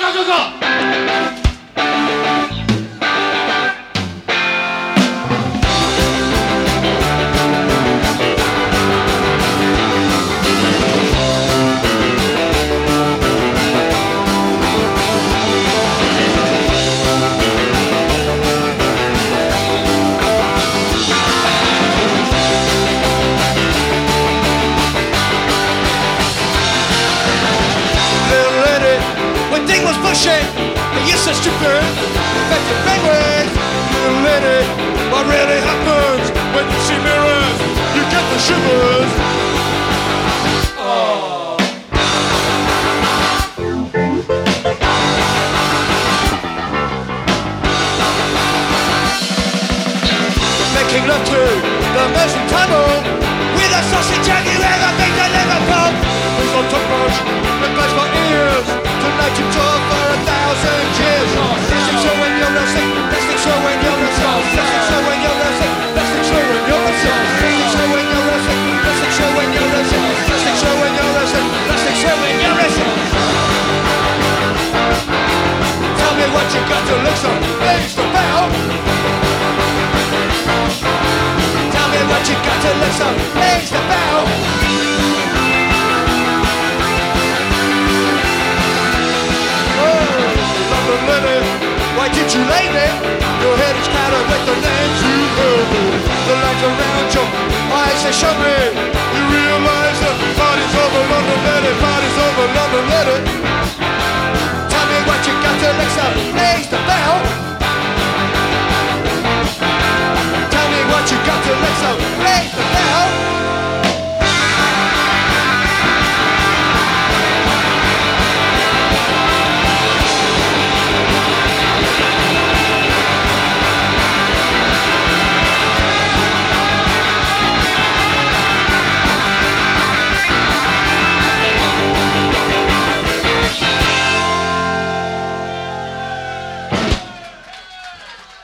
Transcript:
覚悟 was pushing, and you're so stupid. But your language, you let it. What really happens when you see mirrors? You get the shivers. Oh. Making love to the Mersey Tunnel with a sausage and you ever make look so, raise the bell. Oh, lady, why did you? Your head is with the you. The lights around your eyes. You realize the party's over, London lady, party's over, London lady.